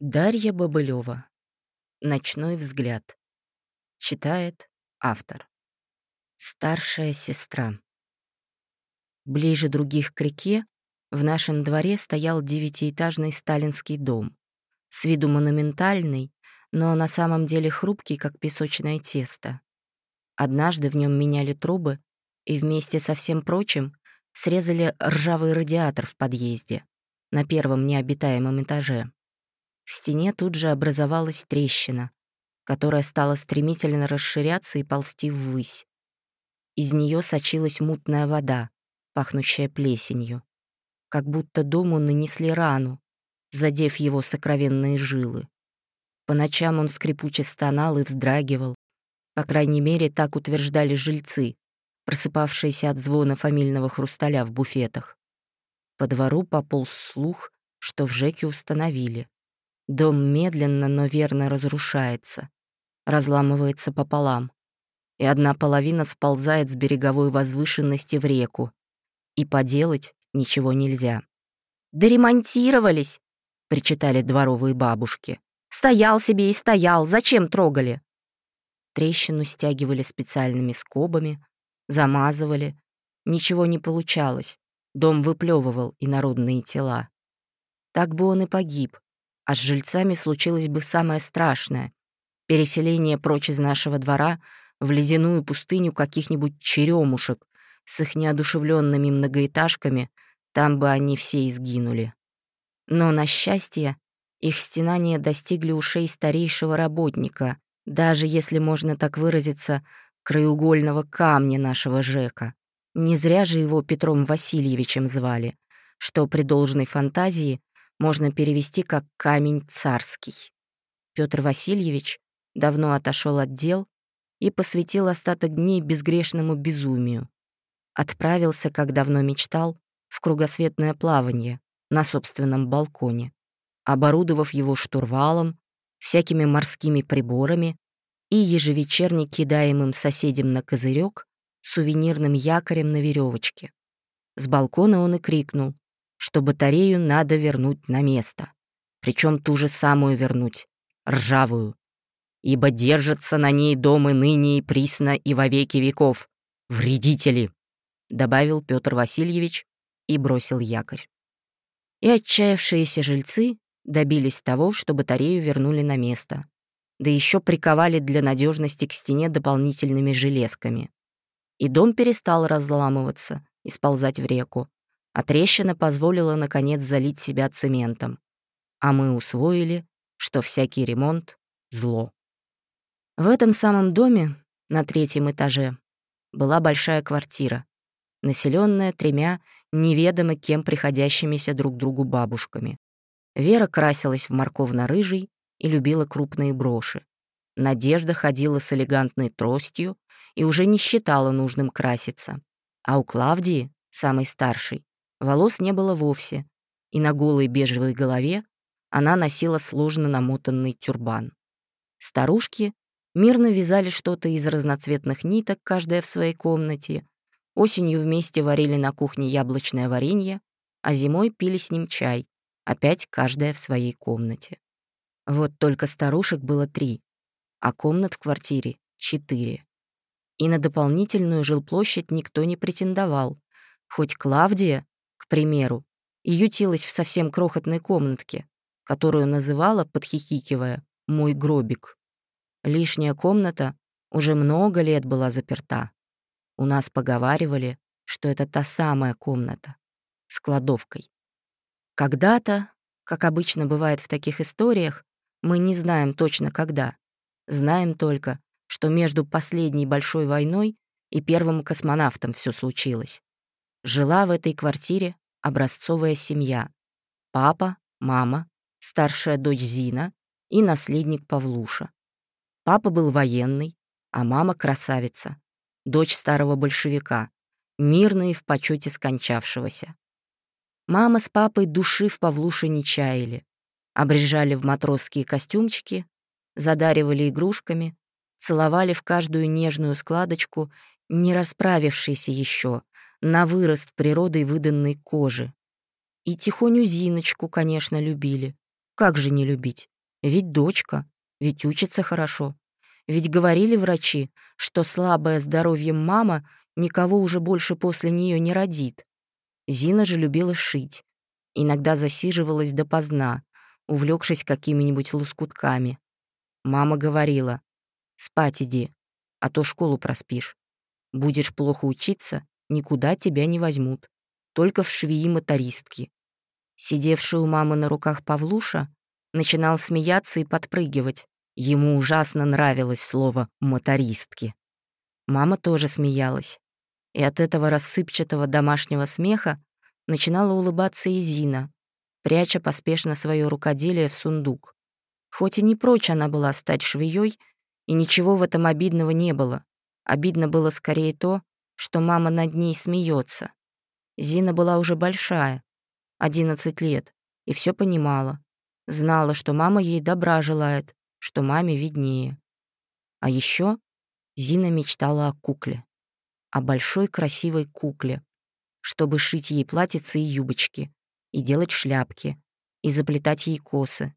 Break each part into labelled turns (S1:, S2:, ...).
S1: Дарья Бобылева. Ночной взгляд. Читает автор. Старшая сестра. Ближе других к реке в нашем дворе стоял девятиэтажный сталинский дом. С виду монументальный, но на самом деле хрупкий, как песочное тесто. Однажды в нем меняли трубы и вместе со всем прочим срезали ржавый радиатор в подъезде на первом необитаемом этаже. В стене тут же образовалась трещина, которая стала стремительно расширяться и ползти ввысь. Из нее сочилась мутная вода, пахнущая плесенью. Как будто дому нанесли рану, задев его сокровенные жилы. По ночам он скрипуче стонал и вздрагивал. По крайней мере, так утверждали жильцы, просыпавшиеся от звона фамильного хрусталя в буфетах. По двору пополз слух, что в ЖЭКе установили. Дом медленно, но верно разрушается, разламывается пополам, и одна половина сползает с береговой возвышенности в реку. И поделать ничего нельзя. «Доремонтировались!» — причитали дворовые бабушки. «Стоял себе и стоял, зачем трогали?» Трещину стягивали специальными скобами, замазывали. Ничего не получалось. Дом выплевывал инородные тела. Так бы он и погиб, а с жильцами случилось бы самое страшное — переселение прочь из нашего двора в ледяную пустыню каких-нибудь черемушек с их неодушевленными многоэтажками, там бы они все изгинули. Но, на счастье, их стенания достигли ушей старейшего работника, даже, если можно так выразиться, краеугольного камня нашего ЖЭКа. Не зря же его Петром Васильевичем звали, что при должной фантазии можно перевести как «камень царский». Петр Васильевич давно отошел от дел и посвятил остаток дней безгрешному безумию. Отправился, как давно мечтал, в кругосветное плавание на собственном балконе, оборудовав его штурвалом, всякими морскими приборами и ежевечерне кидаемым соседям на козырек сувенирным якорем на веревочке. С балкона он и крикнул что батарею надо вернуть на место. Причем ту же самую вернуть, ржавую. Ибо держатся на ней домы ныне и присно и во веки веков. Вредители!» Добавил Петр Васильевич и бросил якорь. И отчаявшиеся жильцы добились того, что батарею вернули на место. Да еще приковали для надежности к стене дополнительными железками. И дом перестал разламываться и сползать в реку, а трещина позволила, наконец, залить себя цементом. А мы усвоили, что всякий ремонт — зло. В этом самом доме, на третьем этаже, была большая квартира, населенная тремя неведомо кем приходящимися друг другу бабушками. Вера красилась в морковно-рыжий и любила крупные броши. Надежда ходила с элегантной тростью и уже не считала нужным краситься. А у Клавдии, самой старшей, Волос не было вовсе, и на голой бежевой голове она носила сложно намотанный тюрбан. Старушки мирно вязали что-то из разноцветных ниток, каждая в своей комнате. Осенью вместе варили на кухне яблочное варенье, а зимой пили с ним чай, опять каждая в своей комнате. Вот только старушек было три, а комнат в квартире — четыре. И на дополнительную жилплощадь никто не претендовал, хоть Клавдия к примеру, и ютилась в совсем крохотной комнатке, которую называла, подхихикивая, «мой гробик». Лишняя комната уже много лет была заперта. У нас поговаривали, что это та самая комната с кладовкой. Когда-то, как обычно бывает в таких историях, мы не знаем точно когда. Знаем только, что между последней большой войной и первым космонавтом все случилось. Жила в этой квартире образцовая семья. Папа, мама, старшая дочь Зина и наследник Павлуша. Папа был военный, а мама — красавица, дочь старого большевика, мирно и в почете скончавшегося. Мама с папой души в Павлуше не чаяли, обрежали в матросские костюмчики, задаривали игрушками, целовали в каждую нежную складочку, не расправившейся еще, на вырост природой выданной кожи. И тихоню Зиночку, конечно, любили. Как же не любить? Ведь дочка, ведь учится хорошо. Ведь говорили врачи, что слабое здоровьем мама никого уже больше после нее не родит. Зина же любила шить. Иногда засиживалась допоздна, увлекшись какими-нибудь лоскутками. Мама говорила, «Спать иди, а то школу проспишь. Будешь плохо учиться, никуда тебя не возьмут. Только в швеи-мотористки». Сидевший у мамы на руках Павлуша начинал смеяться и подпрыгивать. Ему ужасно нравилось слово «мотористки». Мама тоже смеялась. И от этого рассыпчатого домашнего смеха начинала улыбаться и Зина, пряча поспешно свое рукоделие в сундук. Хоть и не прочь она была стать швеей, и ничего в этом обидного не было. Обидно было скорее то, что мама над ней смеется. Зина была уже большая, 11 лет, и все понимала. Знала, что мама ей добра желает, что маме виднее. А еще Зина мечтала о кукле. О большой красивой кукле, чтобы шить ей платьицы и юбочки, и делать шляпки, и заплетать ей косы.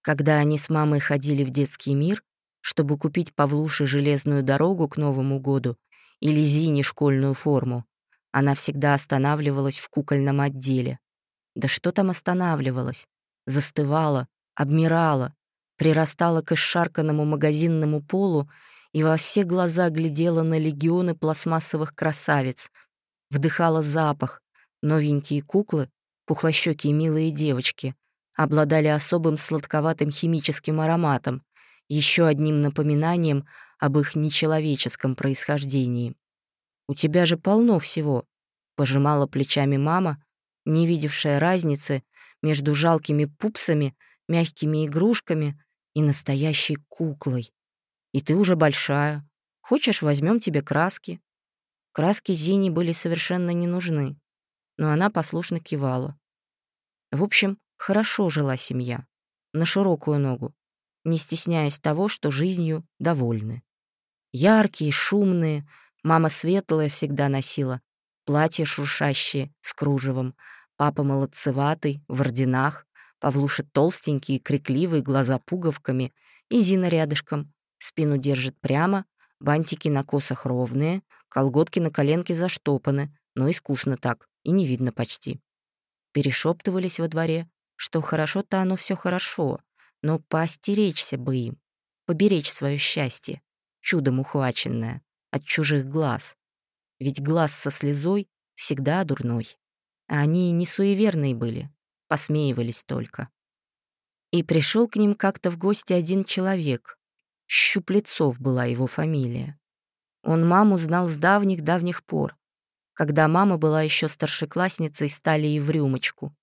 S1: Когда они с мамой ходили в детский мир, чтобы купить Павлуше железную дорогу к Новому году или Зине школьную форму, она всегда останавливалась в кукольном отделе. Да что там останавливалась? Застывала, обмирала, прирастала к исшарканному магазинному полу и во все глаза глядела на легионы пластмассовых красавиц, вдыхала запах, новенькие куклы, пухлощёкие милые девочки, обладали особым сладковатым химическим ароматом, еще одним напоминанием об их нечеловеческом происхождении. «У тебя же полно всего», — пожимала плечами мама, не видевшая разницы между жалкими пупсами, мягкими игрушками и настоящей куклой. И ты уже большая. Хочешь, возьмем тебе краски?» Краски Зине были совершенно не нужны, но она послушно кивала. В общем, хорошо жила семья, на широкую ногу, не стесняясь того, что жизнью довольны. Яркие, шумные, мама светлая всегда носила, платья шуршащие с кружевом, папа молодцеватый, в орденах, Павлуша толстенький, крикливый, глаза пуговками, и Зина рядышком, спину держит прямо, бантики на косах ровные, колготки на коленке заштопаны, но искусно так, и не видно почти. Перешептывались во дворе, что хорошо-то оно все хорошо, но поостеречься бы им, поберечь свое счастье, чудом ухваченное, от чужих глаз. Ведь глаз со слезой всегда дурной. А они не суеверные были, посмеивались только. И пришел к ним как-то в гости один человек. Щуплецов была его фамилия. Он маму знал с давних-давних пор, когда мама была еще старшеклассницей стали и в рюмочку.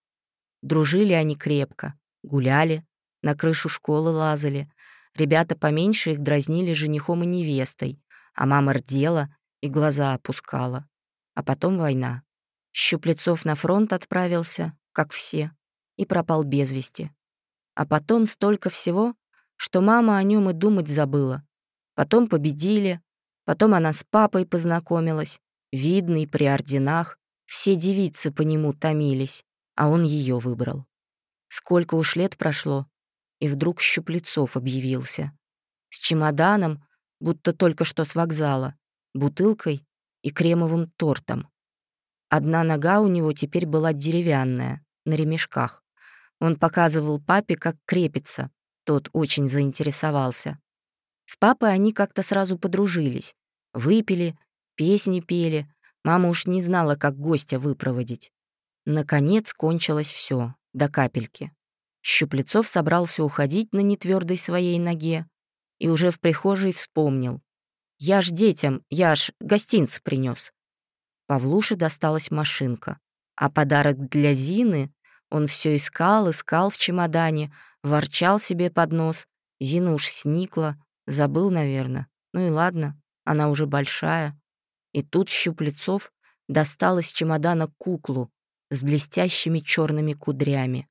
S1: Дружили они крепко, гуляли, на крышу школы лазали. Ребята поменьше их дразнили женихом и невестой, а мама рдела и глаза опускала. А потом война. Щуплецов на фронт отправился, как все, и пропал без вести. А потом столько всего, что мама о нем и думать забыла. Потом победили, потом она с папой познакомилась, видный при орденах, все девицы по нему томились, а он ее выбрал. Сколько уж лет прошло, и вдруг Щуплецов объявился. С чемоданом, будто только что с вокзала, бутылкой и кремовым тортом. Одна нога у него теперь была деревянная, на ремешках. Он показывал папе, как крепится. Тот очень заинтересовался. С папой они как-то сразу подружились. Выпили, песни пели. Мама уж не знала, как гостя выпроводить. Наконец кончилось все до капельки. Щуплецов собрался уходить на нетвердой своей ноге и уже в прихожей вспомнил. «Я ж детям, я ж гостинц принес. Павлуше досталась машинка. А подарок для Зины он все искал, искал в чемодане, ворчал себе под нос. Зина уж сникла, забыл, наверное. Ну и ладно, она уже большая. И тут Щуплецов достал из чемодана куклу с блестящими черными кудрями.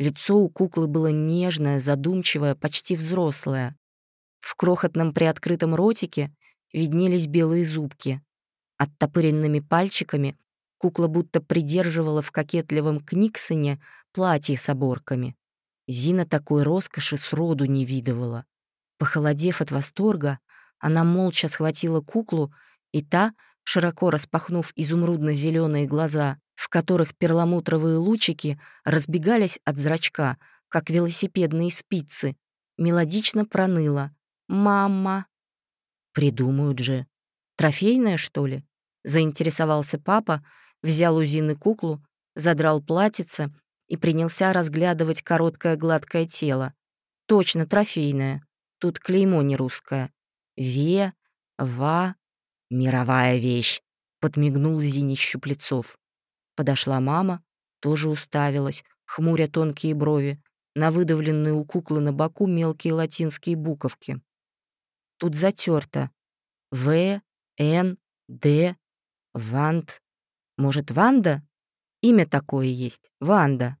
S1: Лицо у куклы было нежное, задумчивое, почти взрослое. В крохотном приоткрытом ротике виднелись белые зубки. Оттопыренными пальчиками кукла будто придерживала в кокетливом книксоне платье с оборками. Зина такой роскоши сроду не видывала. Похолодев от восторга, она молча схватила куклу, и та, широко распахнув изумрудно зеленые глаза, которых перламутровые лучики разбегались от зрачка, как велосипедные спицы, мелодично проныла. «Мама!» «Придумают же. Трофейная, что ли?» Заинтересовался папа, взял у Зины куклу, задрал платьице и принялся разглядывать короткое гладкое тело. Точно трофейное. Тут клеймо не русское. Ве, ва, мировая вещь, подмигнул Зине Щуплецов. Подошла мама, тоже уставилась, хмуря тонкие брови, на выдавленные у куклы на боку мелкие латинские буковки. Тут затерто. В, Н, Д, Вант. Может, Ванда? Имя такое есть. Ванда.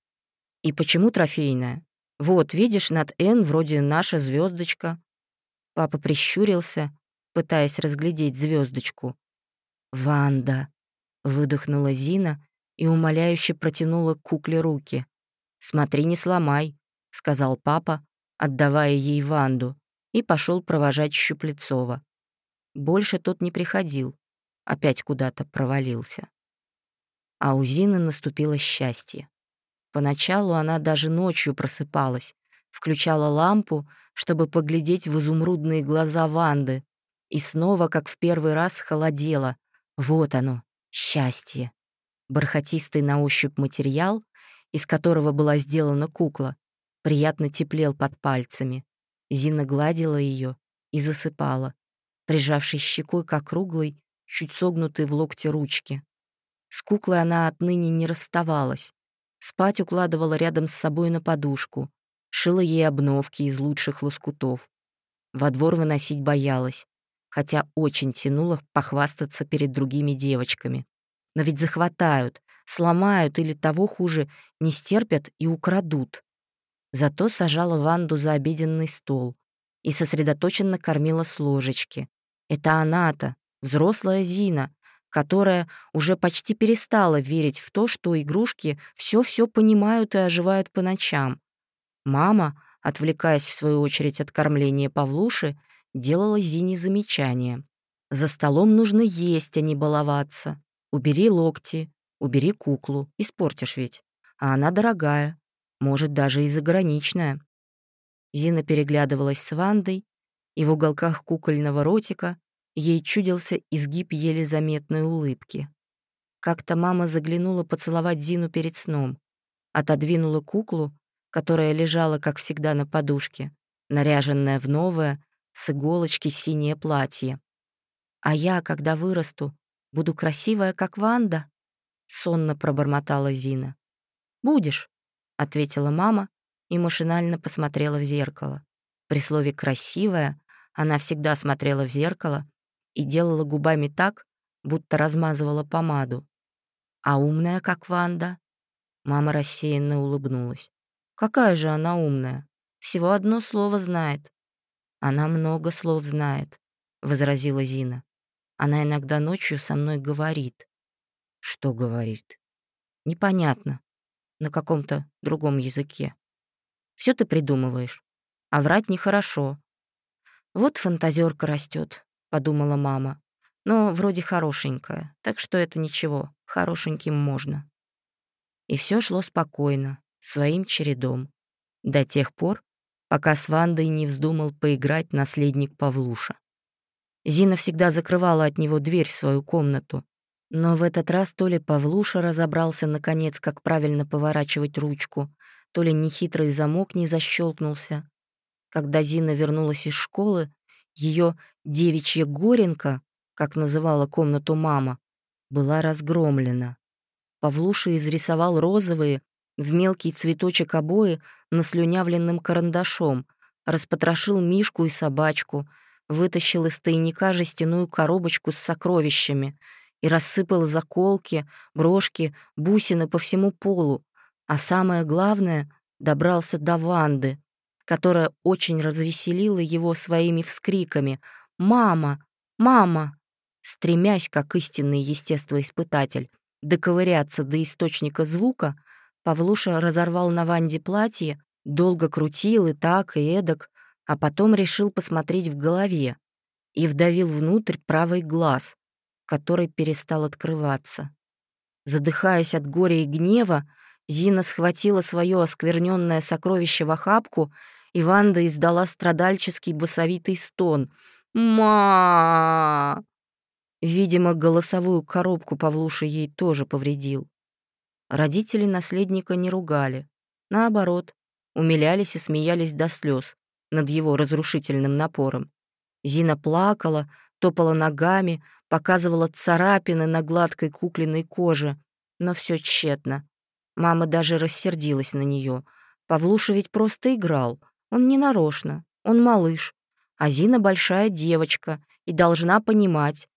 S1: И почему трофейная? Вот, видишь, над «Н» вроде наша звездочка. Папа прищурился, пытаясь разглядеть звездочку. «Ванда!» — выдохнула Зина и умоляюще протянула к кукле руки. «Смотри, не сломай», — сказал папа, отдавая ей Ванду, и пошел провожать Щуплецова. Больше тот не приходил, опять куда-то провалился. А у Зины наступило счастье. Поначалу она даже ночью просыпалась, включала лампу, чтобы поглядеть в изумрудные глаза Ванды, и снова, как в первый раз, холодела. Вот оно, счастье. Бархатистый на ощупь материал, из которого была сделана кукла, приятно теплел под пальцами. Зина гладила ее и засыпала, прижавшись щекой к округлой, чуть согнутой в локте ручке. С куклой она отныне не расставалась. Спать укладывала рядом с собой на подушку, шила ей обновки из лучших лоскутов. Во двор выносить боялась, хотя очень тянула похвастаться перед другими девочками. Но ведь захватают, сломают или того хуже, не стерпят и украдут. Зато сажала Ванду за обеденный стол и сосредоточенно кормила с ложечки. Это она-то, взрослая Зина, которая уже почти перестала верить в то, что игрушки все-все понимают и оживают по ночам. Мама, отвлекаясь в свою очередь от кормления Павлуши, делала Зине замечания. «За столом нужно есть, а не баловаться. Убери локти, убери куклу, испортишь ведь. А она дорогая, может, даже и заграничная». Зина переглядывалась с Вандой, и в уголках кукольного ротика Ей чудился изгиб еле заметной улыбки. Как-то мама заглянула поцеловать Зину перед сном, отодвинула куклу, которая лежала, как всегда, на подушке, наряженная в новое, с иголочки синее платье. «А я, когда вырасту, буду красивая, как Ванда?» — сонно пробормотала Зина. «Будешь», — ответила мама и машинально посмотрела в зеркало. При слове «красивая» она всегда смотрела в зеркало и делала губами так, будто размазывала помаду. «А умная, как Ванда?» Мама рассеянно улыбнулась. «Какая же она умная? Всего одно слово знает». «Она много слов знает», — возразила Зина. «Она иногда ночью со мной говорит». «Что говорит?» «Непонятно. На каком-то другом языке. Все ты придумываешь. А врать нехорошо. Вот фантазерка растет, — подумала мама. «Но вроде хорошенькая, так что это ничего, хорошеньким можно». И все шло спокойно, своим чередом, до тех пор, пока с Вандой не вздумал поиграть наследник Павлуша. Зина всегда закрывала от него дверь в свою комнату, но в этот раз то ли Павлуша разобрался, наконец, как правильно поворачивать ручку, то ли нехитрый замок не защелкнулся. Когда Зина вернулась из школы, ее девичья горенка, как называла комнату мама, была разгромлена. Павлуша изрисовал розовые, в мелкий цветочек обои наслюнявленным карандашом, распотрошил мишку и собачку, вытащил из тайника жестяную коробочку с сокровищами и рассыпал заколки, брошки, бусины по всему полу, а самое главное — добрался до Ванды, которая очень развеселила его своими вскриками «Мама! Мама!», стремясь, как истинный естествоиспытатель, доковыряться до источника звука, Павлуша разорвал на Ванде платье Долго крутил и так, и эдак, а потом решил посмотреть в голове и вдавил внутрь правый глаз, который перестал открываться. Задыхаясь от горя и гнева, Зина схватила свое оскверненное сокровище в охапку, и Ванда издала страдальческий басовитый стон. «Ма!» Видимо, голосовую коробку Павлуша ей тоже повредил. Родители наследника не ругали. Наоборот, умилялись и смеялись до слез над его разрушительным напором. Зина плакала, топала ногами, показывала царапины на гладкой кукленной коже, но все тщетно. Мама даже рассердилась на нее. Павлуша ведь просто играл, он не нарочно, он малыш. А Зина большая девочка и должна понимать.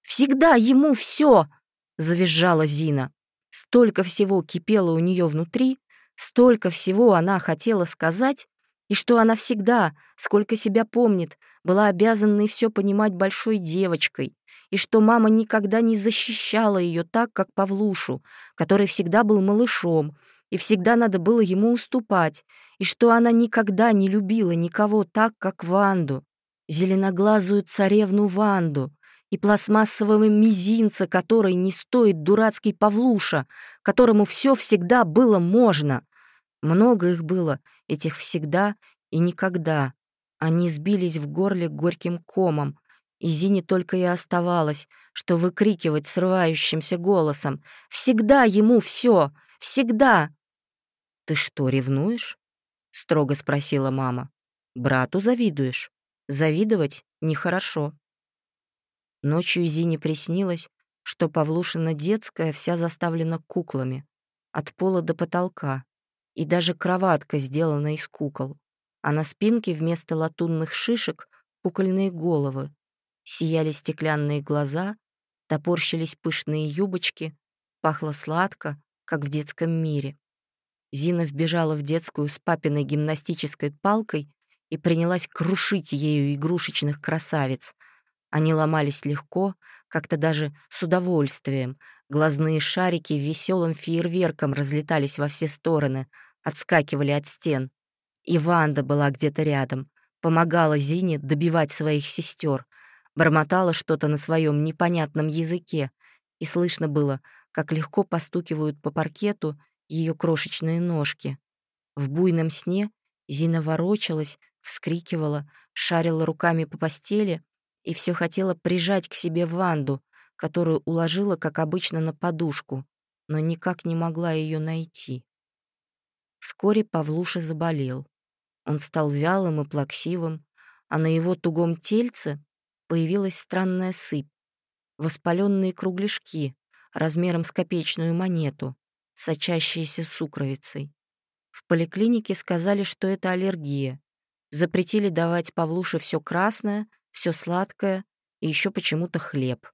S1: «Всегда ему все!» — завизжала Зина. Столько всего кипело у нее внутри, столько всего она хотела сказать, и что она всегда, сколько себя помнит, была обязана и все понимать большой девочкой, и что мама никогда не защищала ее так, как Павлушу, который всегда был малышом, и всегда надо было ему уступать, и что она никогда не любила никого так, как Ванду, зеленоглазую царевну Ванду, и пластмассового мизинца, который не стоит дурацкий Павлуша, которому все всегда было можно. Много их было, этих всегда и никогда. Они сбились в горле горьким комом, и Зине только и оставалось, что выкрикивать срывающимся голосом «Всегда ему все! Всегда!» «Ты что, ревнуешь?» — строго спросила мама. «Брату завидуешь? Завидовать нехорошо». Ночью Зине приснилось, что Павлушина детская вся заставлена куклами, от пола до потолка, и даже кроватка сделана из кукол, а на спинке вместо латунных шишек кукольные головы. Сияли стеклянные глаза, топорщились пышные юбочки, пахло сладко, как в детском мире. Зина вбежала в детскую с папиной гимнастической палкой и принялась крушить ею игрушечных красавиц — они ломались легко, как-то даже с удовольствием. Глазные шарики веселым фейерверком разлетались во все стороны, отскакивали от стен. И Ванда была где-то рядом, помогала Зине добивать своих сестер, бормотала что-то на своем непонятном языке, и слышно было, как легко постукивают по паркету ее крошечные ножки. В буйном сне Зина ворочалась, вскрикивала, шарила руками по постели, и все хотела прижать к себе Ванду, которую уложила, как обычно, на подушку, но никак не могла ее найти. Вскоре Павлуша заболел. Он стал вялым и плаксивым, а на его тугом тельце появилась странная сыпь, воспаленные кругляшки размером с копеечную монету, сочащиеся сукровицей. В поликлинике сказали, что это аллергия. Запретили давать Павлуше все красное — все сладкое и еще почему-то хлеб.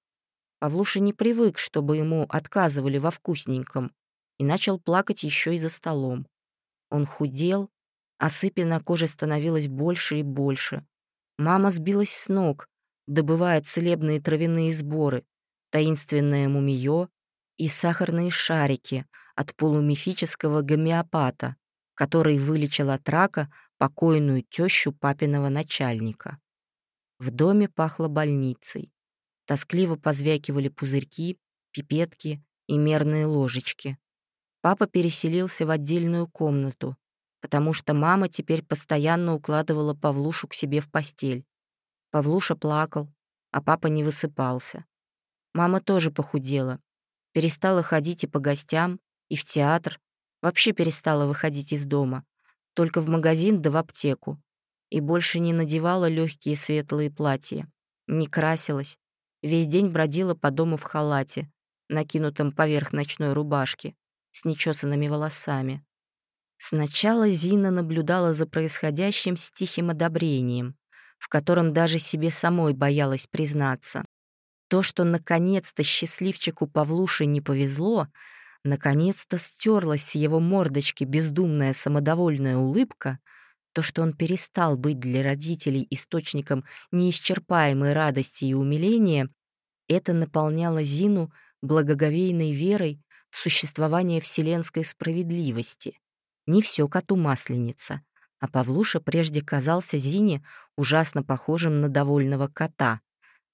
S1: Павлуша не привык, чтобы ему отказывали во вкусненьком, и начал плакать еще и за столом. Он худел, а сыпи на коже становилось больше и больше. Мама сбилась с ног, добывая целебные травяные сборы, таинственное мумиё и сахарные шарики от полумифического гомеопата, который вылечил от рака покойную тещу папиного начальника. В доме пахло больницей. Тоскливо позвякивали пузырьки, пипетки и мерные ложечки. Папа переселился в отдельную комнату, потому что мама теперь постоянно укладывала Павлушу к себе в постель. Павлуша плакал, а папа не высыпался. Мама тоже похудела, перестала ходить и по гостям, и в театр, вообще перестала выходить из дома, только в магазин да в аптеку и больше не надевала легкие светлые платья, не красилась, весь день бродила по дому в халате, накинутом поверх ночной рубашки, с нечесанными волосами. Сначала Зина наблюдала за происходящим с тихим одобрением, в котором даже себе самой боялась признаться. То, что наконец-то счастливчику Павлуше не повезло, наконец-то стерлась с его мордочки бездумная самодовольная улыбка — то, что он перестал быть для родителей источником неисчерпаемой радости и умиления, это наполняло Зину благоговейной верой в существование вселенской справедливости. Не все коту масленица, а Павлуша прежде казался Зине ужасно похожим на довольного кота.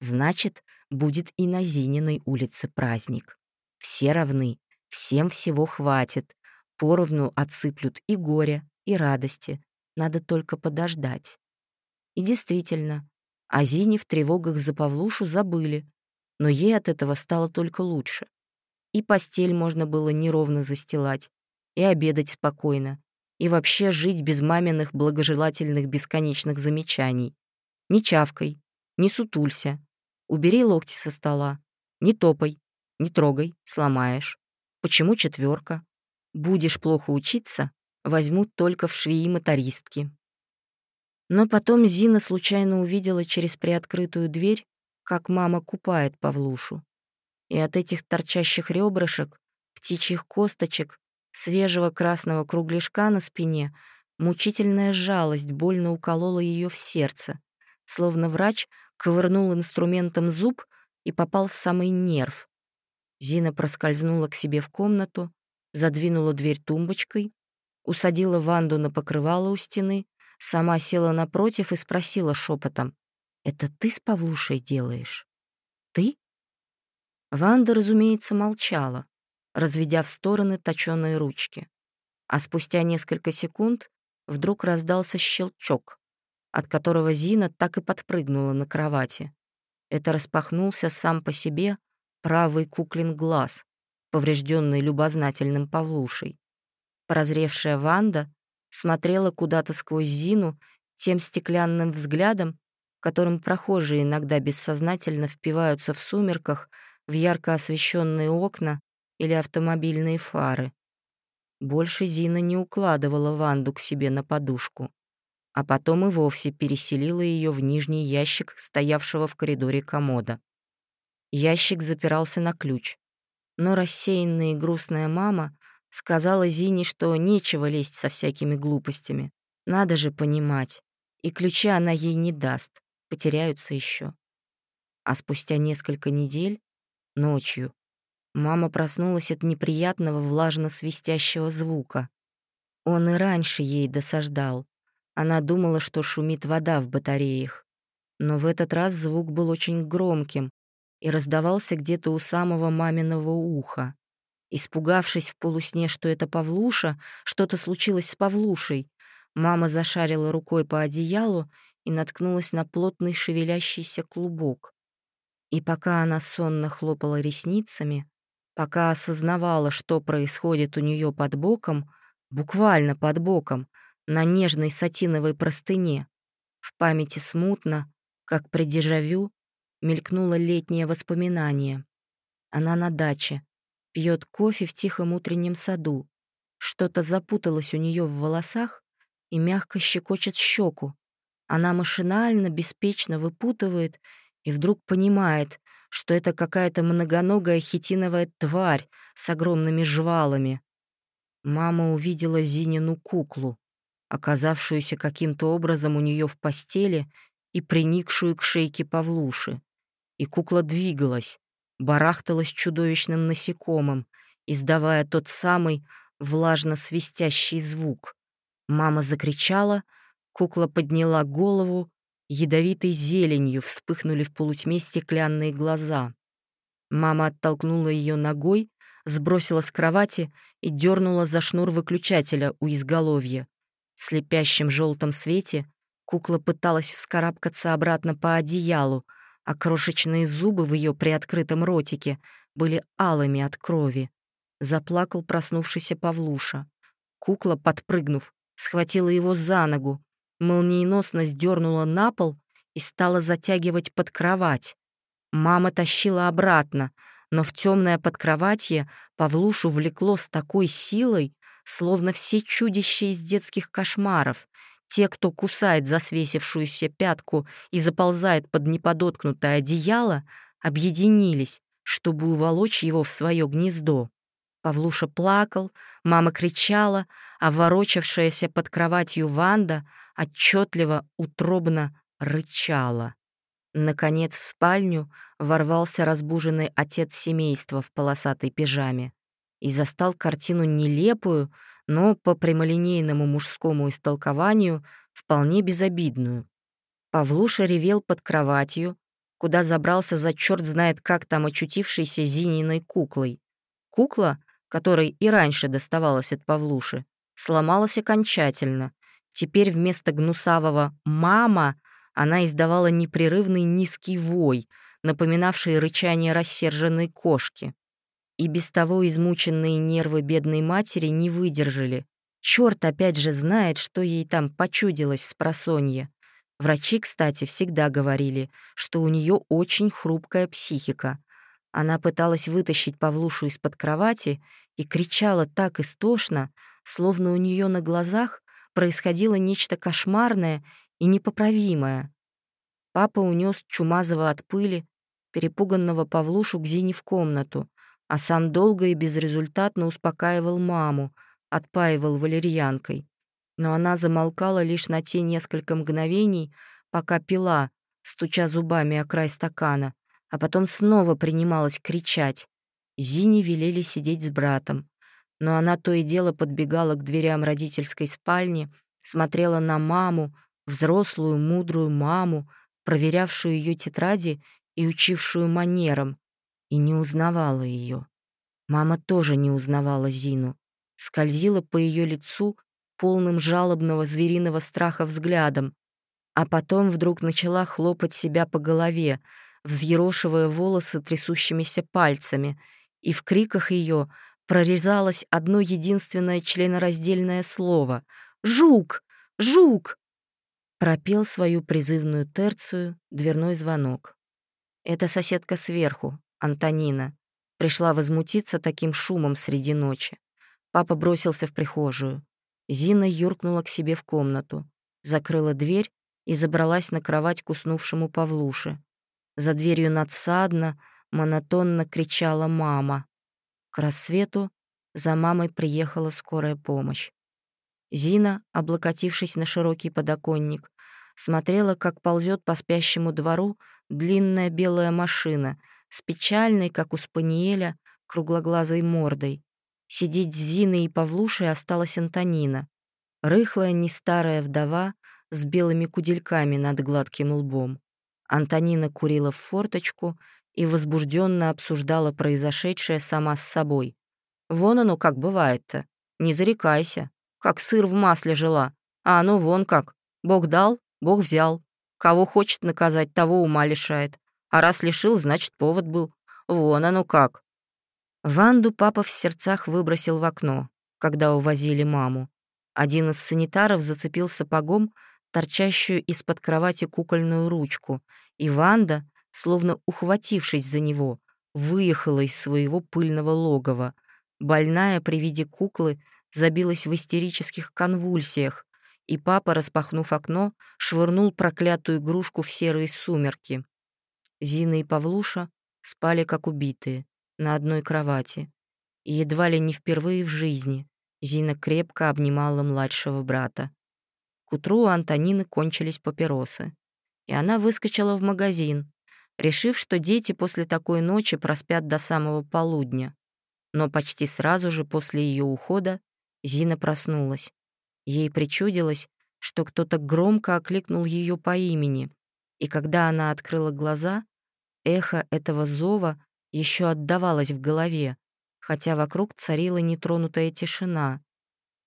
S1: Значит, будет и на Зининой улице праздник. Все равны, всем всего хватит, поровну отсыплют и горе, и радости. Надо только подождать. И действительно, о Зине в тревогах за Павлушу забыли, но ей от этого стало только лучше. И постель можно было неровно застилать, и обедать спокойно, и вообще жить без маминых благожелательных бесконечных замечаний. Не чавкой, не сутулься, убери локти со стола, не топай, не трогай, сломаешь. Почему четверка? Будешь плохо учиться, возьмут только в швеи-мотористки. Но потом Зина случайно увидела через приоткрытую дверь, как мама купает Павлушу. И от этих торчащих ребрышек, птичьих косточек, свежего красного кругляшка на спине мучительная жалость больно уколола ее в сердце, словно врач ковырнул инструментом зуб и попал в самый нерв. Зина проскользнула к себе в комнату, задвинула дверь тумбочкой, усадила Ванду на покрывало у стены, сама села напротив и спросила шепотом, «Это ты с Павлушей делаешь? Ты?» Ванда, разумеется, молчала, разведя в стороны точёные ручки. А спустя несколько секунд вдруг раздался щелчок, от которого Зина так и подпрыгнула на кровати. Это распахнулся сам по себе правый куклин глаз, поврежденный любознательным Павлушей. Прозревшая Ванда смотрела куда-то сквозь Зину тем стеклянным взглядом, которым прохожие иногда бессознательно впиваются в сумерках в ярко освещенные окна или автомобильные фары. Больше Зина не укладывала Ванду к себе на подушку, а потом и вовсе переселила ее в нижний ящик, стоявшего в коридоре комода. Ящик запирался на ключ, но рассеянная и грустная мама сказала Зине, что нечего лезть со всякими глупостями. Надо же понимать. И ключи она ей не даст, потеряются еще. А спустя несколько недель, ночью, мама проснулась от неприятного влажно-свистящего звука. Он и раньше ей досаждал. Она думала, что шумит вода в батареях. Но в этот раз звук был очень громким и раздавался где-то у самого маминого уха. Испугавшись в полусне, что это Павлуша, что-то случилось с Павлушей, мама зашарила рукой по одеялу и наткнулась на плотный шевелящийся клубок. И пока она сонно хлопала ресницами, пока осознавала, что происходит у нее под боком, буквально под боком, на нежной сатиновой простыне, в памяти смутно, как при дежавю, мелькнуло летнее воспоминание. Она на даче, пьет кофе в тихом утреннем саду. Что-то запуталось у нее в волосах и мягко щекочет щеку. Она машинально, беспечно выпутывает и вдруг понимает, что это какая-то многоногая хитиновая тварь с огромными жвалами. Мама увидела Зинину куклу, оказавшуюся каким-то образом у нее в постели и приникшую к шейке Павлуши. И кукла двигалась, барахталась чудовищным насекомым, издавая тот самый влажно-свистящий звук. Мама закричала, кукла подняла голову, ядовитой зеленью вспыхнули в полутьме стеклянные глаза. Мама оттолкнула ее ногой, сбросила с кровати и дернула за шнур выключателя у изголовья. В слепящем желтом свете кукла пыталась вскарабкаться обратно по одеялу, а крошечные зубы в ее приоткрытом ротике были алыми от крови. Заплакал проснувшийся Павлуша. Кукла, подпрыгнув, схватила его за ногу, молниеносно сдернула на пол и стала затягивать под кровать. Мама тащила обратно, но в темное подкроватье Павлушу влекло с такой силой, словно все чудища из детских кошмаров, те, кто кусает засвесившуюся пятку и заползает под неподоткнутое одеяло, объединились, чтобы уволочь его в свое гнездо. Павлуша плакал, мама кричала, а ворочавшаяся под кроватью Ванда отчетливо, утробно рычала. Наконец в спальню ворвался разбуженный отец семейства в полосатой пижаме и застал картину нелепую, но по прямолинейному мужскому истолкованию вполне безобидную. Павлуша ревел под кроватью, куда забрался за черт знает как там очутившейся Зининой куклой. Кукла, которой и раньше доставалась от Павлуши, сломалась окончательно. Теперь вместо гнусавого «мама» она издавала непрерывный низкий вой, напоминавший рычание рассерженной кошки. И без того измученные нервы бедной матери не выдержали. Черт опять же знает, что ей там почудилось с просонья. Врачи, кстати, всегда говорили, что у нее очень хрупкая психика. Она пыталась вытащить Павлушу из-под кровати и кричала так истошно, словно у нее на глазах происходило нечто кошмарное и непоправимое. Папа унес Чумазова от пыли, перепуганного Павлушу к Зине в комнату, а сам долго и безрезультатно успокаивал маму, отпаивал валерьянкой. Но она замолкала лишь на те несколько мгновений, пока пила, стуча зубами о край стакана, а потом снова принималась кричать. Зине велели сидеть с братом но она то и дело подбегала к дверям родительской спальни, смотрела на маму, взрослую, мудрую маму, проверявшую ее тетради и учившую манерам, и не узнавала ее. Мама тоже не узнавала Зину, скользила по ее лицу полным жалобного звериного страха взглядом, а потом вдруг начала хлопать себя по голове, взъерошивая волосы трясущимися пальцами, и в криках ее прорезалось одно единственное членораздельное слово «Жук! Жук!» Пропел свою призывную терцию дверной звонок. Это соседка сверху, Антонина, пришла возмутиться таким шумом среди ночи. Папа бросился в прихожую. Зина юркнула к себе в комнату, закрыла дверь и забралась на кровать к уснувшему Павлуше. За дверью надсадно, монотонно кричала мама. К рассвету за мамой приехала скорая помощь. Зина, облокотившись на широкий подоконник, смотрела, как ползет по спящему двору длинная белая машина с печальной, как у спаниеля, круглоглазой мордой. Сидеть с Зиной и Павлушей осталась Антонина, рыхлая, не старая вдова с белыми кудельками над гладким лбом. Антонина курила в форточку и возбужденно обсуждала произошедшее сама с собой. «Вон оно как бывает-то. Не зарекайся. Как сыр в масле жила. А оно вон как. Бог дал, Бог взял. Кого хочет наказать, того ума лишает. А раз лишил, значит, повод был. Вон оно как». Ванду папа в сердцах выбросил в окно, когда увозили маму. Один из санитаров зацепил сапогом торчащую из-под кровати кукольную ручку, и Ванда, словно ухватившись за него, выехала из своего пыльного логова. Больная при виде куклы забилась в истерических конвульсиях, и папа, распахнув окно, швырнул проклятую игрушку в серые сумерки. Зина и Павлуша спали как убитые, на одной кровати. И едва ли не впервые в жизни Зина крепко обнимала младшего брата. К утру у Антонины кончились папиросы, и она выскочила в магазин, решив, что дети после такой ночи проспят до самого полудня. Но почти сразу же после ее ухода Зина проснулась. Ей причудилось, что кто-то громко окликнул ее по имени, и когда она открыла глаза, эхо этого зова еще отдавалось в голове, хотя вокруг царила нетронутая тишина.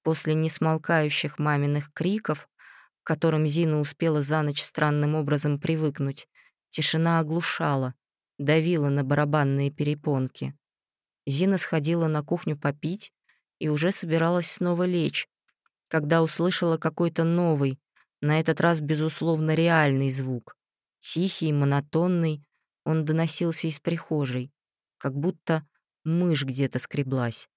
S1: После несмолкающих маминых криков, к которым Зина успела за ночь странным образом привыкнуть, Тишина оглушала, давила на барабанные перепонки. Зина сходила на кухню попить и уже собиралась снова лечь, когда услышала какой-то новый, на этот раз, безусловно, реальный звук. Тихий, монотонный, он доносился из прихожей, как будто мышь где-то скреблась.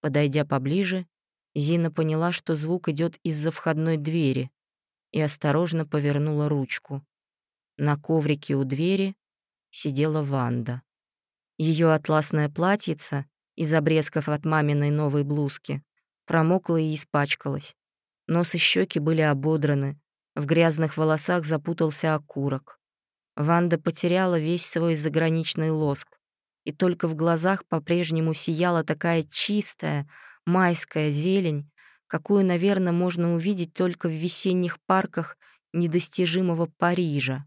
S1: Подойдя поближе, Зина поняла, что звук идет из-за входной двери, и осторожно повернула ручку. На коврике у двери сидела Ванда. Ее атласное платьице из обрезков от маминой новой блузки промокло и испачкалось. Нос и щеки были ободраны, в грязных волосах запутался окурок. Ванда потеряла весь свой заграничный лоск, и только в глазах по-прежнему сияла такая чистая, майская зелень, какую, наверное, можно увидеть только в весенних парках недостижимого Парижа.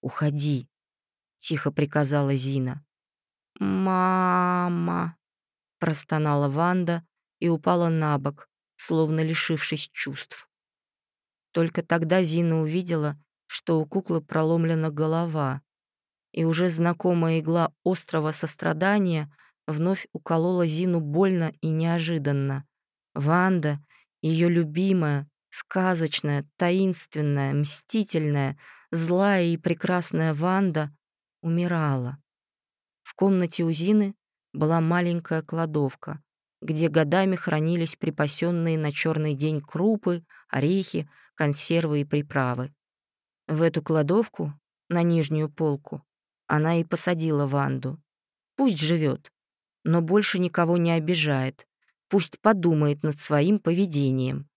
S1: «Уходи», — тихо приказала Зина. «Мама», — простонала Ванда и упала на бок, словно лишившись чувств. Только тогда Зина увидела, что у куклы проломлена голова, и уже знакомая игла острого сострадания вновь уколола Зину больно и неожиданно. Ванда, ее любимая, сказочная, таинственная, мстительная, злая и прекрасная Ванда умирала. В комнате у Зины была маленькая кладовка, где годами хранились припасенные на черный день крупы, орехи, консервы и приправы. В эту кладовку, на нижнюю полку, она и посадила Ванду. Пусть живет, но больше никого не обижает. Пусть подумает над своим поведением.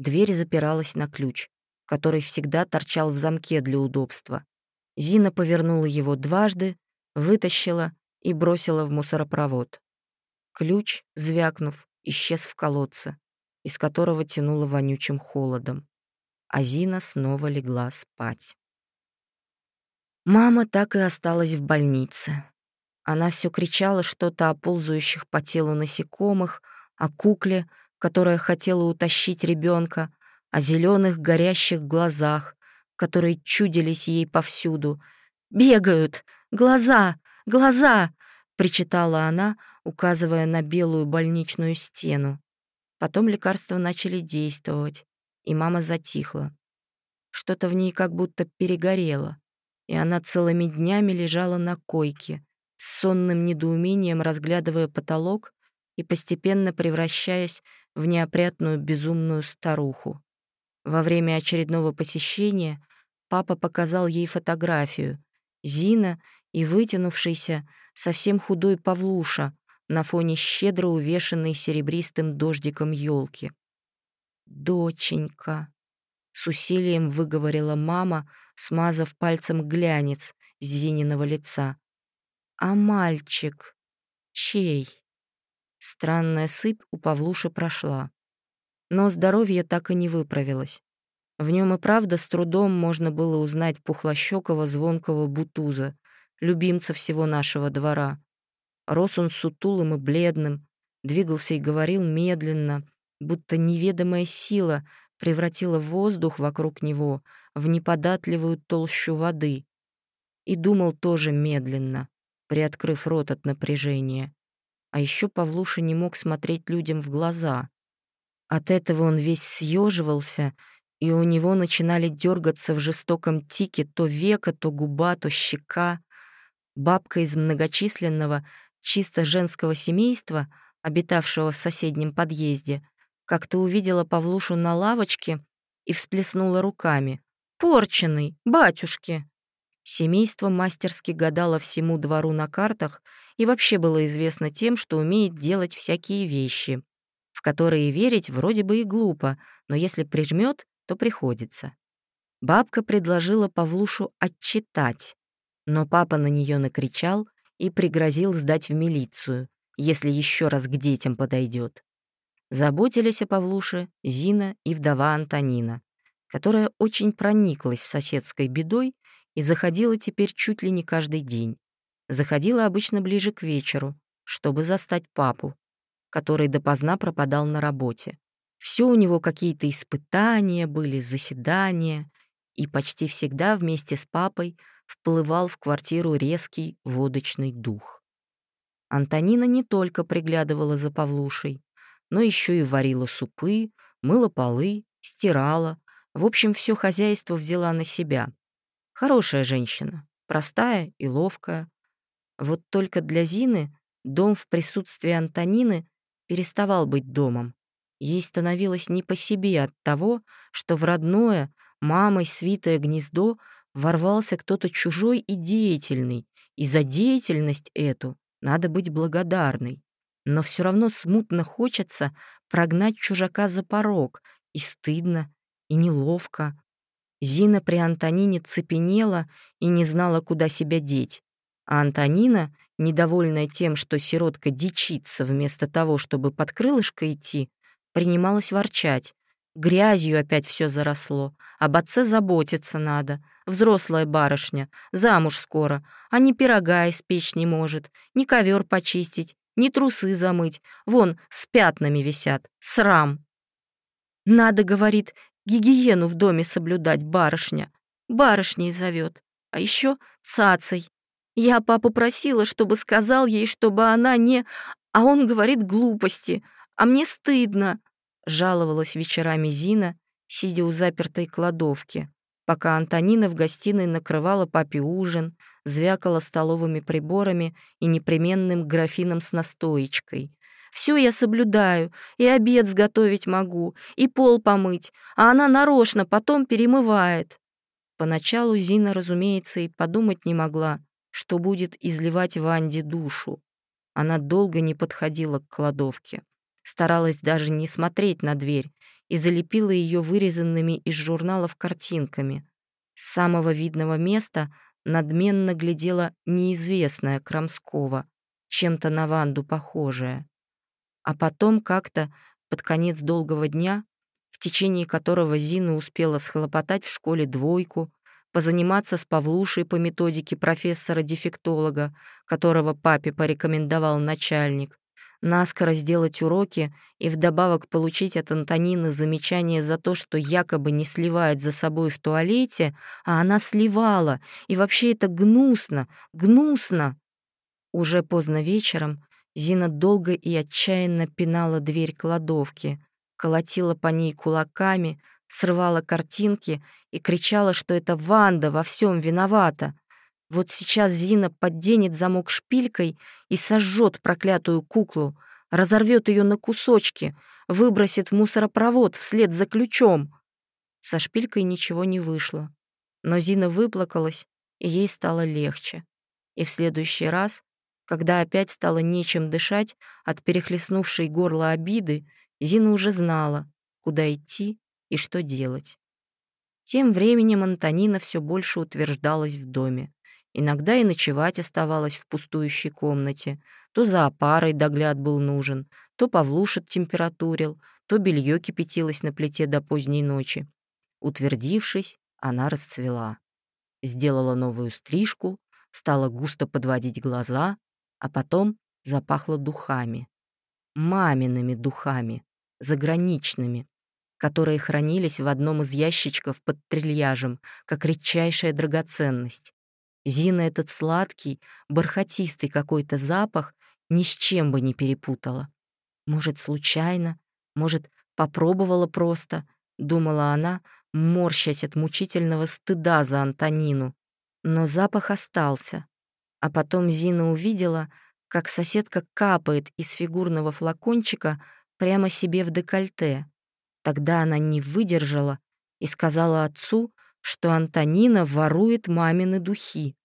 S1: Дверь запиралась на ключ, который всегда торчал в замке для удобства. Зина повернула его дважды, вытащила и бросила в мусоропровод. Ключ, звякнув, исчез в колодце, из которого тянуло вонючим холодом. А Зина снова легла спать. Мама так и осталась в больнице. Она все кричала что-то о ползающих по телу насекомых, о кукле, которая хотела утащить ребенка, о зеленых горящих глазах, которые чудились ей повсюду. «Бегают! Глаза! Глаза!» — причитала она, указывая на белую больничную стену. Потом лекарства начали действовать, и мама затихла. Что-то в ней как будто перегорело, и она целыми днями лежала на койке, с сонным недоумением разглядывая потолок и постепенно превращаясь в неопрятную безумную старуху. Во время очередного посещения папа показал ей фотографию. Зина и вытянувшийся, совсем худой Павлуша на фоне щедро увешанной серебристым дождиком елки. «Доченька», — с усилием выговорила мама, смазав пальцем глянец с Зининого лица. «А мальчик? Чей?» Странная сыпь у Павлуши прошла. Но здоровье так и не выправилось. В нем и правда с трудом можно было узнать пухлощекого звонкого бутуза, любимца всего нашего двора. Рос он сутулым и бледным, двигался и говорил медленно, будто неведомая сила превратила воздух вокруг него в неподатливую толщу воды. И думал тоже медленно, приоткрыв рот от напряжения. А еще Павлуша не мог смотреть людям в глаза. От этого он весь съеживался, и у него начинали дергаться в жестоком тике то века, то губа, то щека. Бабка из многочисленного, чисто женского семейства, обитавшего в соседнем подъезде, как-то увидела Павлушу на лавочке и всплеснула руками. «Порченый, батюшки!» Семейство мастерски гадало всему двору на картах и вообще было известно тем, что умеет делать всякие вещи, в которые верить вроде бы и глупо, но если прижмет, то приходится. Бабка предложила Павлушу отчитать, но папа на нее накричал и пригрозил сдать в милицию, если еще раз к детям подойдет. Заботились о Павлуше Зина и вдова Антонина, которая очень прониклась соседской бедой и заходила теперь чуть ли не каждый день. Заходила обычно ближе к вечеру, чтобы застать папу, который допоздна пропадал на работе. Все у него какие-то испытания были, заседания, и почти всегда вместе с папой вплывал в квартиру резкий водочный дух. Антонина не только приглядывала за Павлушей, но еще и варила супы, мыла полы, стирала, в общем, все хозяйство взяла на себя. Хорошая женщина, простая и ловкая. Вот только для Зины дом в присутствии Антонины переставал быть домом. Ей становилось не по себе от того, что в родное, мамой свитое гнездо ворвался кто-то чужой и деятельный, и за деятельность эту надо быть благодарной. Но все равно смутно хочется прогнать чужака за порог, и стыдно, и неловко. Зина при Антонине цепенела и не знала, куда себя деть. А Антонина, недовольная тем, что сиротка дичится вместо того, чтобы под крылышко идти, принималась ворчать. Грязью опять все заросло. Об отце заботиться надо. Взрослая барышня, замуж скоро, а ни пирога испечь не может, ни ковер почистить, ни трусы замыть. Вон, с пятнами висят. Срам. Надо, говорит, гигиену в доме соблюдать, барышня. Барышней зовет. А еще цацей. Я папу просила, чтобы сказал ей, чтобы она не... А он говорит глупости. А мне стыдно. Жаловалась вечерами Зина, сидя у запертой кладовки, пока Антонина в гостиной накрывала папе ужин, звякала столовыми приборами и непременным графином с настоечкой. Все я соблюдаю, и обед сготовить могу, и пол помыть, а она нарочно потом перемывает. Поначалу Зина, разумеется, и подумать не могла, что будет изливать Ванде душу. Она долго не подходила к кладовке, старалась даже не смотреть на дверь и залепила ее вырезанными из журналов картинками. С самого видного места надменно глядела неизвестная Крамского, чем-то на Ванду похожая. А потом как-то, под конец долгого дня, в течение которого Зина успела схлопотать в школе двойку, позаниматься с Павлушей по методике профессора-дефектолога, которого папе порекомендовал начальник, наскоро сделать уроки и вдобавок получить от Антонины замечание за то, что якобы не сливает за собой в туалете, а она сливала, и вообще это гнусно, гнусно. Уже поздно вечером Зина долго и отчаянно пинала дверь кладовки, колотила по ней кулаками, срывала картинки и кричала, что это Ванда во всем виновата. Вот сейчас Зина подденет замок шпилькой и сожжет проклятую куклу, разорвет ее на кусочки, выбросит в мусоропровод вслед за ключом. Со шпилькой ничего не вышло. Но Зина выплакалась, и ей стало легче. И в следующий раз когда опять стало нечем дышать от перехлестнувшей горло обиды, Зина уже знала, куда идти и что делать. Тем временем Антонина все больше утверждалась в доме. Иногда и ночевать оставалась в пустующей комнате. То за опарой догляд был нужен, то Павлушет температурил, то белье кипятилось на плите до поздней ночи. Утвердившись, она расцвела. Сделала новую стрижку, стала густо подводить глаза, а потом запахло духами. Мамиными духами, заграничными, которые хранились в одном из ящичков под трильяжем, как редчайшая драгоценность. Зина этот сладкий, бархатистый какой-то запах ни с чем бы не перепутала. Может, случайно, может, попробовала просто, думала она, морщась от мучительного стыда за Антонину. Но запах остался, а потом Зина увидела, как соседка капает из фигурного флакончика прямо себе в декольте. Тогда она не выдержала и сказала отцу, что Антонина ворует мамины духи.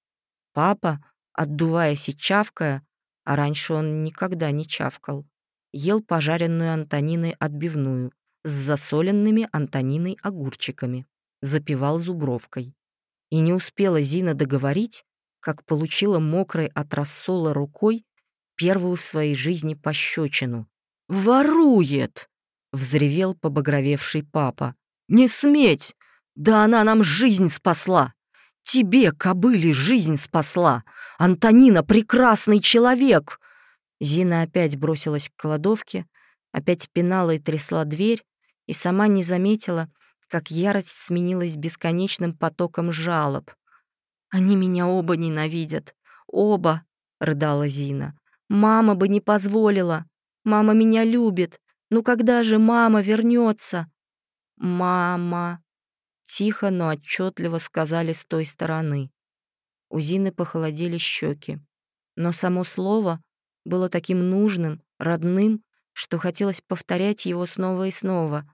S1: Папа, отдуваясь и чавкая, а раньше он никогда не чавкал, ел пожаренную Антониной отбивную с засоленными Антониной огурчиками, запивал зубровкой. И не успела Зина договорить, как получила мокрой от рассола рукой первую в своей жизни пощечину. «Ворует!» — взревел побагровевший папа. «Не сметь! Да она нам жизнь спасла! Тебе, кобыли, жизнь спасла! Антонина — прекрасный человек!» Зина опять бросилась к кладовке, опять пинала и трясла дверь, и сама не заметила, как ярость сменилась бесконечным потоком жалоб. Они меня оба ненавидят. Оба, рыдала Зина. Мама бы не позволила. Мама меня любит. Ну когда же мама вернется? Мама. Тихо, но отчетливо сказали с той стороны. У Зины похолодели щеки. Но само слово было таким нужным, родным, что хотелось повторять его снова и снова.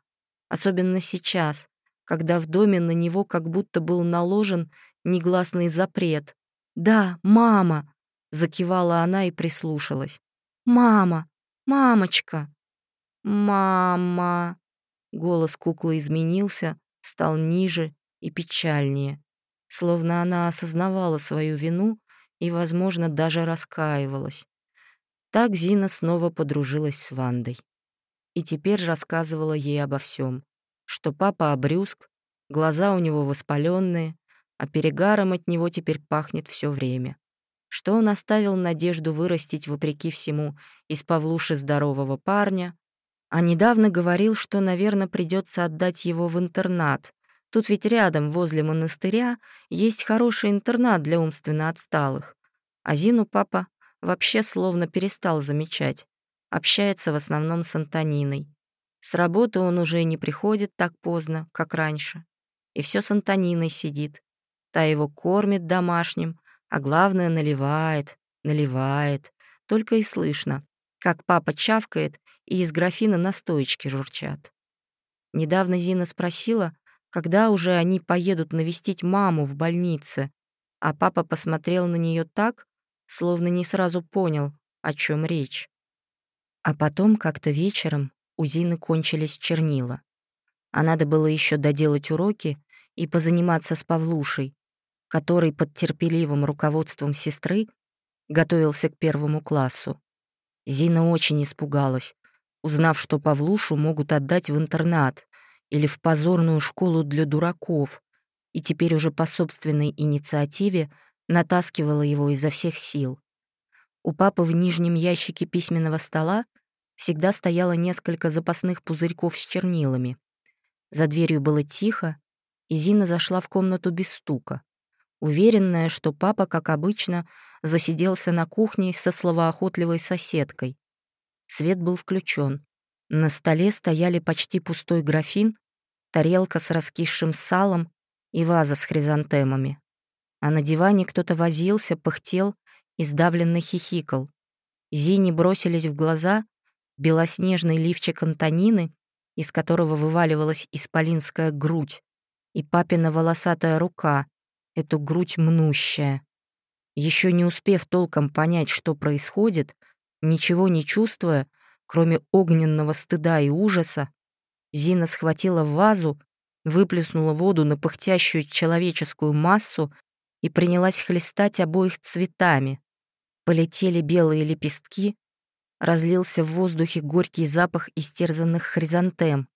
S1: Особенно сейчас, когда в доме на него как будто был наложен негласный запрет. «Да, мама!» — закивала она и прислушалась. «Мама! Мамочка!» «Мама!» Голос куклы изменился, стал ниже и печальнее. Словно она осознавала свою вину и, возможно, даже раскаивалась. Так Зина снова подружилась с Вандой. И теперь рассказывала ей обо всем, что папа обрюзг, глаза у него воспаленные, а перегаром от него теперь пахнет все время. Что он оставил надежду вырастить, вопреки всему, из Павлуши здорового парня, а недавно говорил, что, наверное, придется отдать его в интернат. Тут ведь рядом, возле монастыря, есть хороший интернат для умственно отсталых. А Зину папа вообще словно перестал замечать. Общается в основном с Антониной. С работы он уже не приходит так поздно, как раньше. И все с Антониной сидит. Та его кормит домашним, а главное, наливает, наливает. Только и слышно, как папа чавкает, и из графина настоечки журчат. Недавно Зина спросила, когда уже они поедут навестить маму в больнице, а папа посмотрел на нее так, словно не сразу понял, о чем речь. А потом как-то вечером у Зины кончились чернила. А надо было еще доделать уроки и позаниматься с Павлушей, который под терпеливым руководством сестры готовился к первому классу. Зина очень испугалась, узнав, что Павлушу могут отдать в интернат или в позорную школу для дураков, и теперь уже по собственной инициативе натаскивала его изо всех сил. У папы в нижнем ящике письменного стола всегда стояло несколько запасных пузырьков с чернилами. За дверью было тихо, и Зина зашла в комнату без стука, уверенная, что папа, как обычно, засиделся на кухне со словоохотливой соседкой. Свет был включен. На столе стояли почти пустой графин, тарелка с раскисшим салом и ваза с хризантемами а на диване кто-то возился, пыхтел и сдавленно хихикал. Зине бросились в глаза белоснежный лифчик Антонины, из которого вываливалась исполинская грудь, и папина волосатая рука, эту грудь мнущая. Еще не успев толком понять, что происходит, ничего не чувствуя, кроме огненного стыда и ужаса, Зина схватила вазу, выплеснула воду на пыхтящую человеческую массу и принялась хлестать обоих цветами. Полетели белые лепестки, разлился в воздухе горький запах истерзанных хризантем.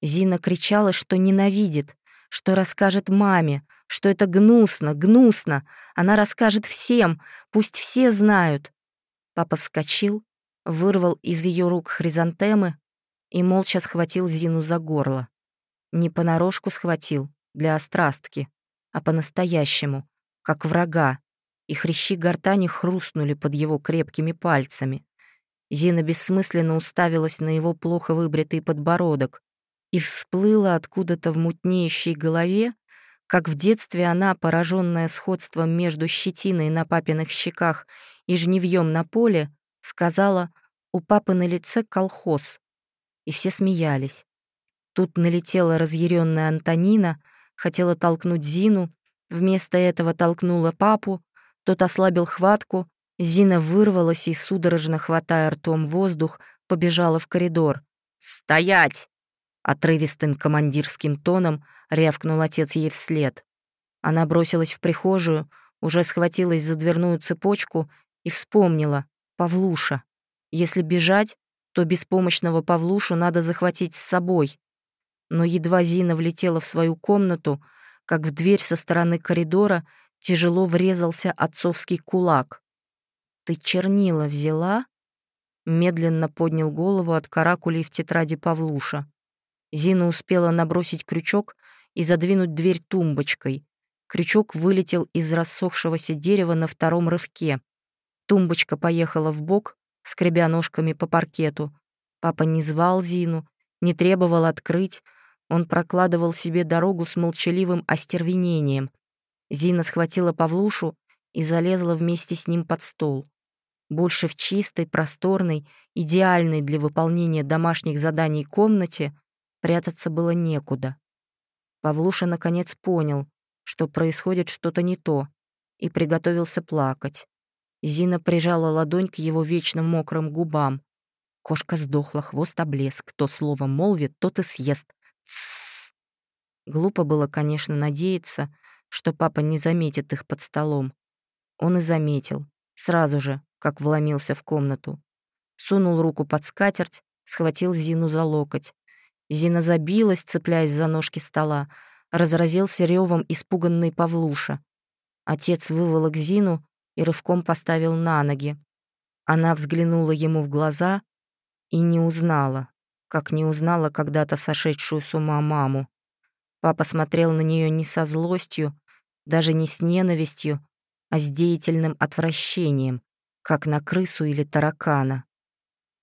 S1: Зина кричала, что ненавидит, что расскажет маме, что это гнусно, гнусно. Она расскажет всем, пусть все знают. Папа вскочил, вырвал из ее рук хризантемы и молча схватил Зину за горло. Не понарошку схватил, для острастки а по-настоящему, как врага, и хрящи гортани хрустнули под его крепкими пальцами. Зина бессмысленно уставилась на его плохо выбритый подбородок и всплыла откуда-то в мутнеющей голове, как в детстве она, пораженная сходством между щетиной на папиных щеках и жневьем на поле, сказала «У папы на лице колхоз». И все смеялись. Тут налетела разъяренная Антонина, хотела толкнуть Зину, вместо этого толкнула папу, тот ослабил хватку, Зина вырвалась и, судорожно хватая ртом воздух, побежала в коридор. «Стоять!» — отрывистым командирским тоном рявкнул отец ей вслед. Она бросилась в прихожую, уже схватилась за дверную цепочку и вспомнила. Павлуша. Если бежать, то беспомощного Павлушу надо захватить с собой но едва Зина влетела в свою комнату, как в дверь со стороны коридора тяжело врезался отцовский кулак. «Ты чернила взяла?» Медленно поднял голову от каракулей в тетради Павлуша. Зина успела набросить крючок и задвинуть дверь тумбочкой. Крючок вылетел из рассохшегося дерева на втором рывке. Тумбочка поехала в бок, скребя ножками по паркету. Папа не звал Зину, не требовал открыть, он прокладывал себе дорогу с молчаливым остервенением. Зина схватила Павлушу и залезла вместе с ним под стол. Больше в чистой, просторной, идеальной для выполнения домашних заданий комнате прятаться было некуда. Павлуша наконец понял, что происходит что-то не то, и приготовился плакать. Зина прижала ладонь к его вечно мокрым губам. Кошка сдохла, хвост облез. Кто слово молвит, тот и съест. Тссс. Глупо было, конечно, надеяться, что папа не заметит их под столом. он и заметил, сразу же, как вломился в комнату. Сунул руку под скатерть, схватил Зину за локоть. Зина забилась, цепляясь за ножки стола, разразился ревом испуганный Павлуша. Отец выволок Зину и рывком поставил на ноги. Она взглянула ему в глаза и не узнала, как не узнала когда-то сошедшую с ума маму. Папа смотрел на нее не со злостью, даже не с ненавистью, а с деятельным отвращением, как на крысу или таракана.